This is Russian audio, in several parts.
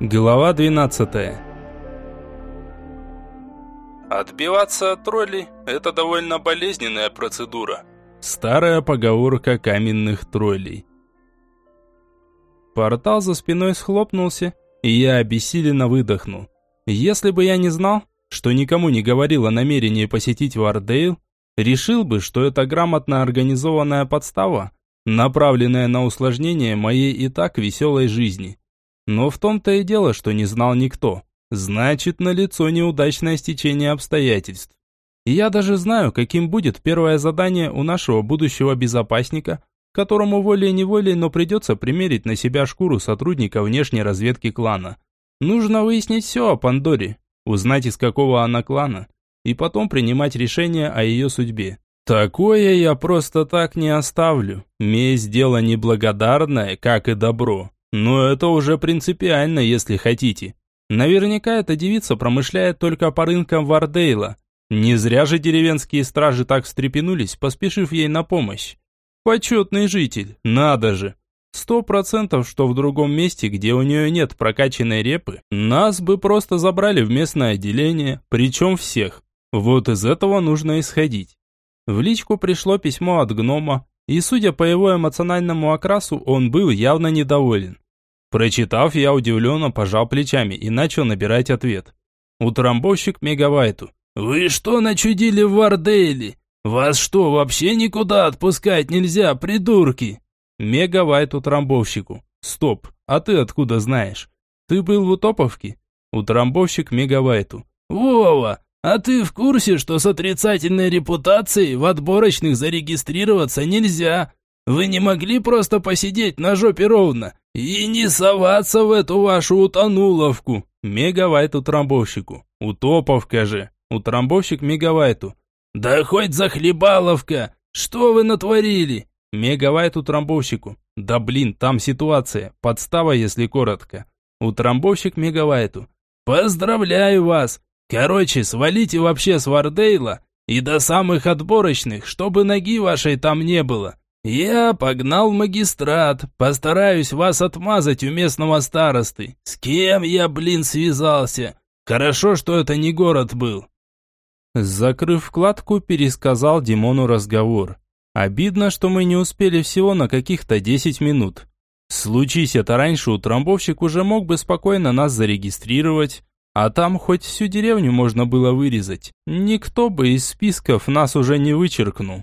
Глава 12 Отбиваться от троллей – это довольно болезненная процедура. Старая поговорка каменных троллей. Портал за спиной схлопнулся, и я обессиленно выдохнул. Если бы я не знал, что никому не говорил о намерении посетить Вардейл, решил бы, что это грамотно организованная подстава, направленная на усложнение моей и так веселой жизни. Но в том-то и дело, что не знал никто. Значит, налицо неудачное стечение обстоятельств. Я даже знаю, каким будет первое задание у нашего будущего безопасника, которому волей-неволей, но придется примерить на себя шкуру сотрудника внешней разведки клана. Нужно выяснить все о Пандоре, узнать из какого она клана, и потом принимать решение о ее судьбе. Такое я просто так не оставлю. Месть дело неблагодарное, как и добро. Но это уже принципиально, если хотите. Наверняка эта девица промышляет только по рынкам Вардейла. Не зря же деревенские стражи так встрепенулись, поспешив ей на помощь. Почетный житель, надо же. Сто процентов, что в другом месте, где у нее нет прокачанной репы, нас бы просто забрали в местное отделение, причем всех. Вот из этого нужно исходить. В личку пришло письмо от гнома, и судя по его эмоциональному окрасу, он был явно недоволен. Прочитав, я удивленно пожал плечами и начал набирать ответ. Утрамбовщик Мегавайту. «Вы что начудили в Вардейле? Вас что, вообще никуда отпускать нельзя, придурки?» Мегавайт утрамбовщику. «Стоп, а ты откуда знаешь? Ты был в Утоповке?» Утрамбовщик Мегавайту. «Вова, а ты в курсе, что с отрицательной репутацией в отборочных зарегистрироваться нельзя? Вы не могли просто посидеть на жопе ровно и не соваться в эту вашу утонуловку. Мегавайт утрамбовщику. Утоповка же. Утрамбовщик Мегавайту. Да хоть захлебаловка. Что вы натворили? Мегавайт утрамбовщику. Да блин, там ситуация. Подстава, если коротко. Утрамбовщик Мегавайту. Поздравляю вас. Короче, свалите вообще с Вардейла и до самых отборочных, чтобы ноги вашей там не было. «Я погнал магистрат, постараюсь вас отмазать у местного старосты. С кем я, блин, связался? Хорошо, что это не город был». Закрыв вкладку, пересказал Димону разговор. Обидно, что мы не успели всего на каких-то 10 минут. Случись это раньше, утрамбовщик уже мог бы спокойно нас зарегистрировать, а там хоть всю деревню можно было вырезать. Никто бы из списков нас уже не вычеркнул.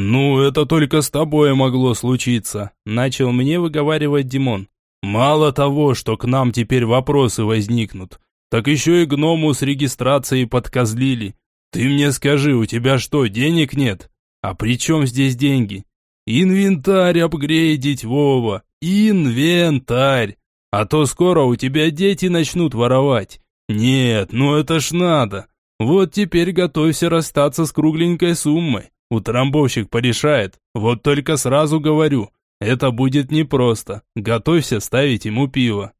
«Ну, это только с тобой могло случиться», – начал мне выговаривать Димон. «Мало того, что к нам теперь вопросы возникнут, так еще и гному с регистрацией подкозлили. Ты мне скажи, у тебя что, денег нет? А при чем здесь деньги? Инвентарь апгрейдить, Вова, инвентарь. А то скоро у тебя дети начнут воровать. Нет, ну это ж надо. Вот теперь готовься расстаться с кругленькой суммой. Утрамбовщик порешает. Вот только сразу говорю, это будет непросто. Готовься ставить ему пиво.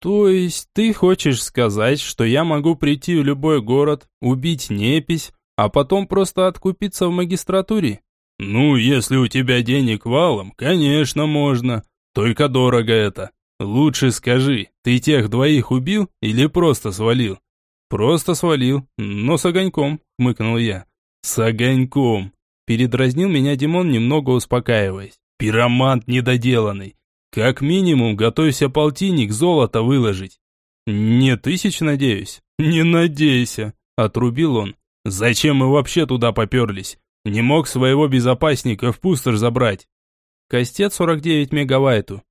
То есть ты хочешь сказать, что я могу прийти в любой город, убить непись, а потом просто откупиться в магистратуре? Ну, если у тебя денег валом, конечно, можно. Только дорого это. Лучше скажи, ты тех двоих убил или просто свалил? Просто свалил, но с огоньком, хмыкнул я. С огоньком. Передразнил меня Димон, немного успокаиваясь. Пиромант недоделанный. Как минимум, готовься полтинник золота выложить. Не тысяч, надеюсь? Не надейся, отрубил он. Зачем мы вообще туда поперлись? Не мог своего безопасника в пустошь забрать. Кастет 49 мегавайту.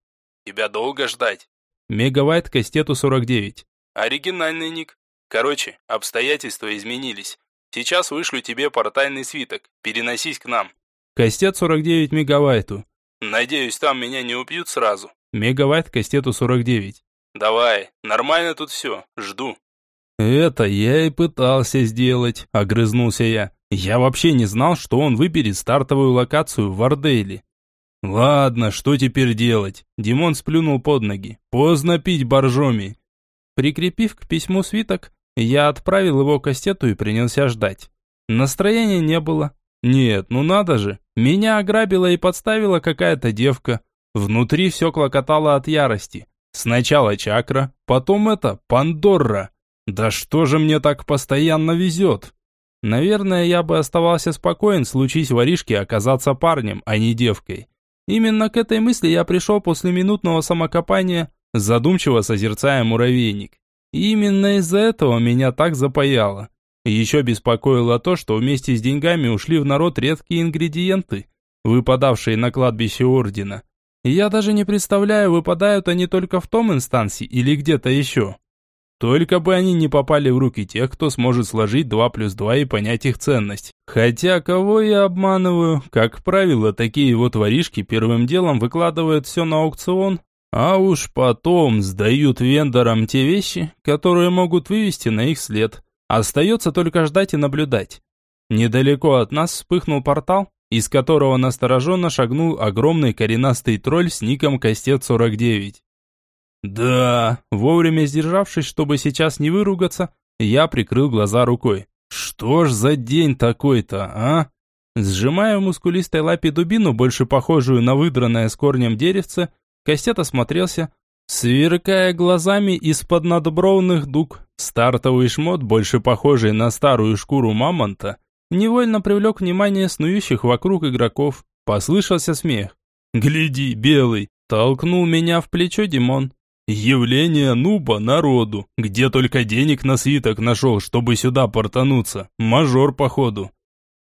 Тебя долго ждать? Мегавайт кастету 49. Оригинальный ник. Короче, обстоятельства изменились. Сейчас вышлю тебе портальный свиток. Переносись к нам. Кастет 49 мегавайту. Надеюсь, там меня не убьют сразу. Мегавайт кастету 49. Давай, нормально тут все. Жду. Это я и пытался сделать, огрызнулся я. Я вообще не знал, что он выберет стартовую локацию в Вардейле. Ладно, что теперь делать? Димон сплюнул под ноги. Поздно пить боржоми. Прикрепив к письму свиток, я отправил его к кастету и принялся ждать. Настроения не было. Нет, ну надо же. Меня ограбила и подставила какая-то девка. Внутри все клокотало от ярости. Сначала чакра, потом это, Пандорра. Да что же мне так постоянно везет? Наверное, я бы оставался спокоен, случись воришке оказаться парнем, а не девкой. Именно к этой мысли я пришел после минутного самокопания, задумчиво созерцая муравейник. Именно из-за этого меня так запаяло. Еще беспокоило то, что вместе с деньгами ушли в народ редкие ингредиенты, выпадавшие на кладбище Ордена. я даже не представляю, выпадают они только в том инстансе или где-то еще. Только бы они не попали в руки тех, кто сможет сложить 2 плюс 2 и понять их ценность. Хотя, кого я обманываю? Как правило, такие вот воришки первым делом выкладывают все на аукцион, а уж потом сдают вендорам те вещи, которые могут вывести на их след. Остается только ждать и наблюдать. Недалеко от нас вспыхнул портал, из которого настороженно шагнул огромный коренастый тролль с ником Костец-49. Да, вовремя сдержавшись, чтобы сейчас не выругаться, я прикрыл глаза рукой. Что ж за день такой-то, а? Сжимая в мускулистой лапе дубину, больше похожую на выдранное с корнем деревце, Костет осмотрелся, сверкая глазами из-под надбровных дуг. Стартовый шмот, больше похожий на старую шкуру мамонта, невольно привлек внимание снующих вокруг игроков. Послышался смех. «Гляди, белый!» Толкнул меня в плечо Димон. Явление нуба народу. Где только денег на свиток нашел, чтобы сюда портануться. Мажор, походу.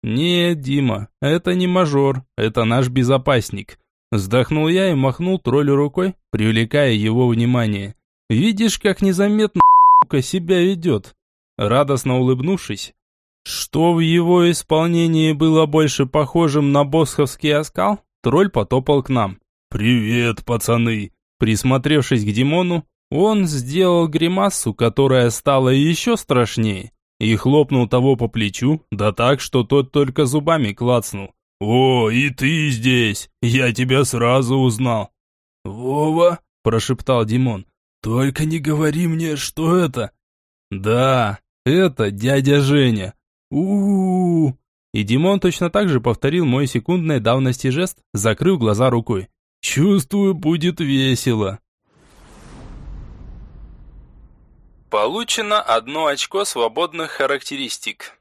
Нет, Дима, это не мажор, это наш безопасник. Вздохнул я и махнул троллю рукой, привлекая его внимание. Видишь, как незаметно себя ведет. Радостно улыбнувшись, что в его исполнении было больше похожим на босховский оскал, тролль потопал к нам. «Привет, пацаны!» Присмотревшись к Димону, он сделал гримасу, которая стала еще страшнее, и хлопнул того по плечу, да так, что тот только зубами клацнул. «О, и ты здесь! Я тебя сразу узнал!» «Вова!» – прошептал Димон. «Только не говори мне, что это!» «Да, это дядя Женя!» у, -у, -у И Димон точно так же повторил мой секундной давности жест, закрыв глаза рукой. Чувствую, будет весело. Получено одно очко свободных характеристик.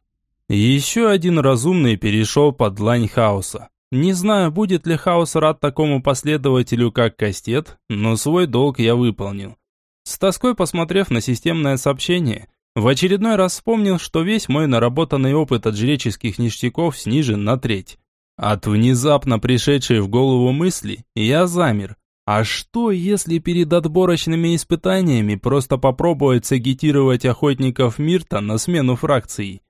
Еще один разумный перешел под длань хаоса. Не знаю, будет ли хаос рад такому последователю, как Кастет, но свой долг я выполнил. С тоской посмотрев на системное сообщение, в очередной раз вспомнил, что весь мой наработанный опыт от жреческих ништяков снижен на треть. От внезапно пришедшей в голову мысли я замер. А что, если перед отборочными испытаниями просто попробовать сагитировать охотников Мирта на смену фракции?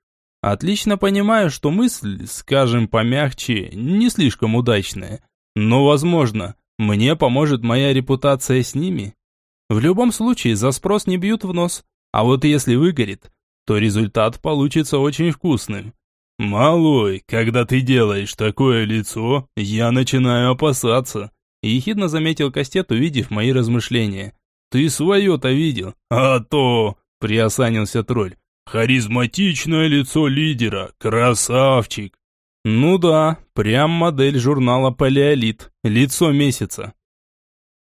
Отлично понимаю, что мысль, скажем помягче, не слишком удачная. Но, возможно, мне поможет моя репутация с ними. В любом случае, за спрос не бьют в нос. А вот если выгорит, то результат получится очень вкусным. «Малой, когда ты делаешь такое лицо, я начинаю опасаться», ехидно заметил Кастет, увидев мои размышления. «Ты свое-то видел?» «А то!» – приосанился тролль. «Харизматичное лицо лидера, красавчик!» «Ну да, прям модель журнала «Палеолит», лицо месяца».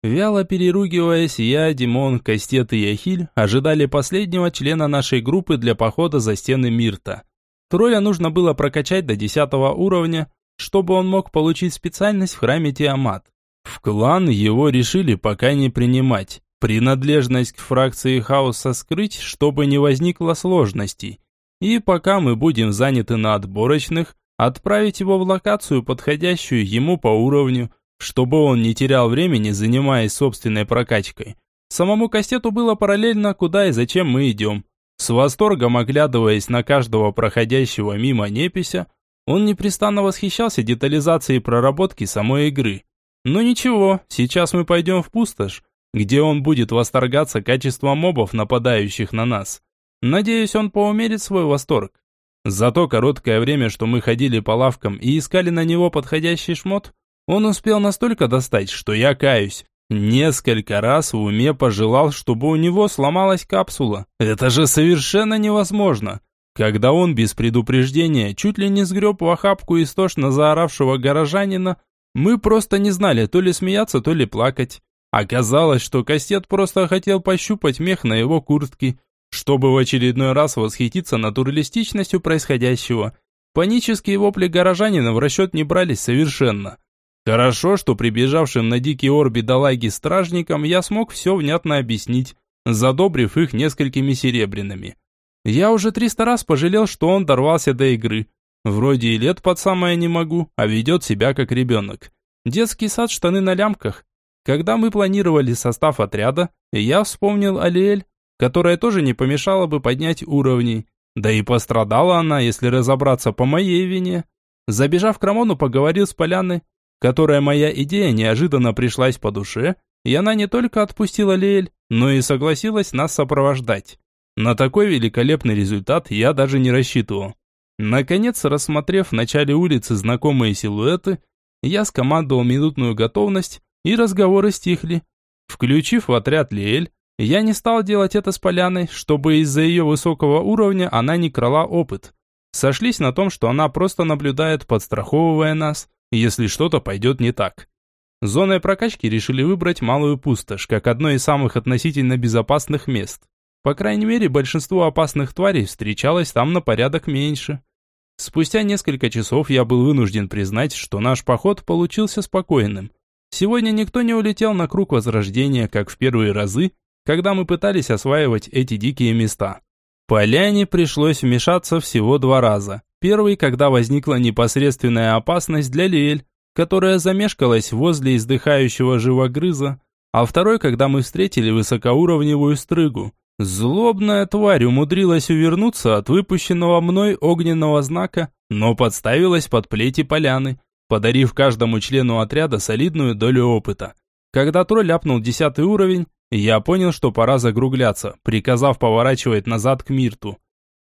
Вяло переругиваясь, я, Димон, Кастет и Яхиль ожидали последнего члена нашей группы для похода за стены Мирта. Тролля нужно было прокачать до 10 уровня, чтобы он мог получить специальность в храме Тиамат. В клан его решили пока не принимать. Принадлежность к фракции хаоса скрыть, чтобы не возникло сложностей. И пока мы будем заняты на отборочных, отправить его в локацию, подходящую ему по уровню, чтобы он не терял времени, занимаясь собственной прокачкой. Самому Кастету было параллельно, куда и зачем мы идем. С восторгом оглядываясь на каждого проходящего мимо непися, он непрестанно восхищался детализацией проработки самой игры. Но ничего, сейчас мы пойдем в пустошь, где он будет восторгаться качеством мобов, нападающих на нас. Надеюсь, он поумерит свой восторг. За то короткое время, что мы ходили по лавкам и искали на него подходящий шмот, он успел настолько достать, что я каюсь. Несколько раз в уме пожелал, чтобы у него сломалась капсула. Это же совершенно невозможно. Когда он без предупреждения чуть ли не сгреб в охапку истошно заоравшего горожанина, мы просто не знали то ли смеяться, то ли плакать. Оказалось, что Кастет просто хотел пощупать мех на его куртке, чтобы в очередной раз восхититься натуралистичностью происходящего. Панические вопли горожанина в расчет не брались совершенно. Хорошо, что прибежавшим на дикий ор бедолаги стражникам я смог все внятно объяснить, задобрив их несколькими серебряными. Я уже триста раз пожалел, что он дорвался до игры. Вроде и лет под самое не могу, а ведет себя как ребенок. Детский сад, штаны на лямках. Когда мы планировали состав отряда, я вспомнил Алиэль, которая тоже не помешала бы поднять уровни. Да и пострадала она, если разобраться по моей вине. Забежав к Рамону, поговорил с Поляной, которая моя идея неожиданно пришлась по душе, и она не только отпустила Леэль, но и согласилась нас сопровождать. На такой великолепный результат я даже не рассчитывал. Наконец, рассмотрев в начале улицы знакомые силуэты, я скомандовал минутную готовность, и разговоры стихли. Включив в отряд Леэль, я не стал делать это с Поляной, чтобы из-за ее высокого уровня она не крала опыт. Сошлись на том, что она просто наблюдает, подстраховывая нас, если что-то пойдет не так. Зоной прокачки решили выбрать Малую Пустошь, как одно из самых относительно безопасных мест. По крайней мере, большинство опасных тварей встречалось там на порядок меньше. Спустя несколько часов я был вынужден признать, что наш поход получился спокойным. Сегодня никто не улетел на круг возрождения, как в первые разы, когда мы пытались осваивать эти дикие места. Поляне пришлось вмешаться всего два раза. Первый, когда возникла непосредственная опасность для Лиэль, которая замешкалась возле издыхающего живогрыза, а второй, когда мы встретили высокоуровневую стрыгу. Злобная тварь умудрилась увернуться от выпущенного мной огненного знака, но подставилась под плети поляны, подарив каждому члену отряда солидную долю опыта. Когда тролль ляпнул десятый уровень, я понял, что пора загругляться, приказав поворачивать назад к Мирту.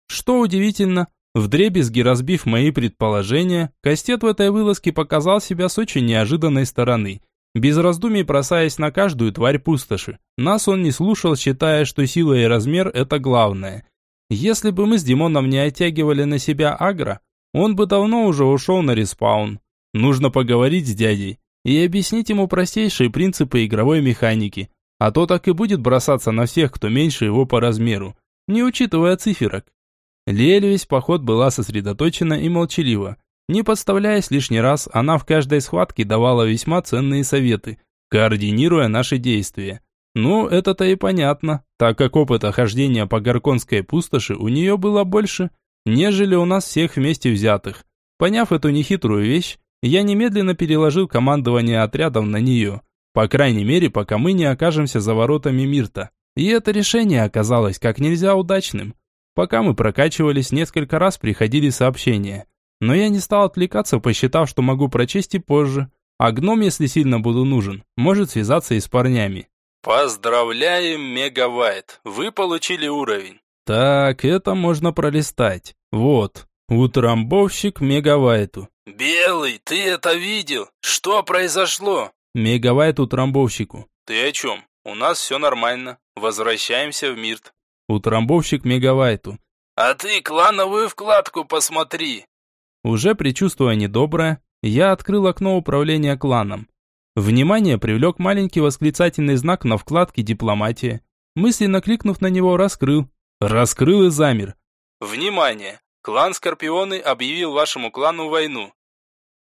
Что удивительно, вдребезги разбив мои предположения, Кастет в этой вылазке показал себя с очень неожиданной стороны, без раздумий бросаясь на каждую тварь пустоши. Нас он не слушал, считая, что сила и размер – это главное. Если бы мы с Димоном не оттягивали на себя агро, он бы давно уже ушел на респаун. Нужно поговорить с дядей и объяснить ему простейшие принципы игровой механики, а то так и будет бросаться на всех, кто меньше его по размеру, не учитывая циферок. Лель весь поход была сосредоточена и молчалива. Не подставляясь лишний раз, она в каждой схватке давала весьма ценные советы, координируя наши действия. Ну, это-то и понятно, так как опыта хождения по Горконской пустоши у нее было больше, нежели у нас всех вместе взятых. Поняв эту нехитрую вещь, я немедленно переложил командование отрядом на нее – по крайней мере, пока мы не окажемся за воротами Мирта. И это решение оказалось как нельзя удачным. Пока мы прокачивались, несколько раз приходили сообщения. Но я не стал отвлекаться, посчитав, что могу прочесть и позже. А гном, если сильно буду нужен, может связаться и с парнями. Поздравляем, Мегавайт. Вы получили уровень. Так, это можно пролистать. Вот. Утрамбовщик Мегавайту. Белый, ты это видел? Что произошло? Мегавайт утрамбовщику. Ты о чем? У нас все нормально. Возвращаемся в Мирт. Утрамбовщик Мегавайту. А ты клановую вкладку посмотри. Уже предчувствуя недоброе, я открыл окно управления кланом. Внимание привлек маленький восклицательный знак на вкладке «Дипломатия». Мысленно кликнув на него, раскрыл. Раскрыл и замер. Внимание! Клан Скорпионы объявил вашему клану войну.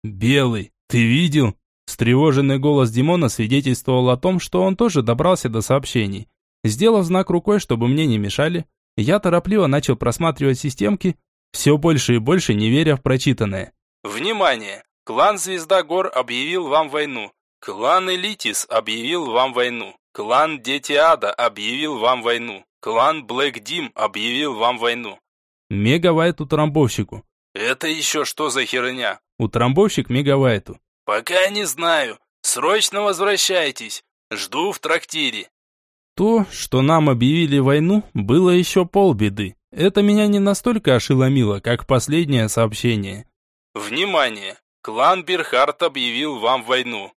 Белый, ты видел? Встревоженный голос Димона свидетельствовал о том, что он тоже добрался до сообщений. Сделав знак рукой, чтобы мне не мешали, я торопливо начал просматривать системки, все больше и больше не веря в прочитанное. «Внимание! Клан Звезда Гор объявил вам войну. Клан Элитис объявил вам войну. Клан Дети Ада объявил вам войну. Клан Блэк Дим объявил вам войну». Мегавайт утрамбовщику. «Это еще что за херня?» Утрамбовщик Мегавайту. «Пока не знаю. Срочно возвращайтесь. Жду в трактире». То, что нам объявили войну, было еще полбеды. Это меня не настолько ошеломило, как последнее сообщение. «Внимание! Клан Берхарт объявил вам войну.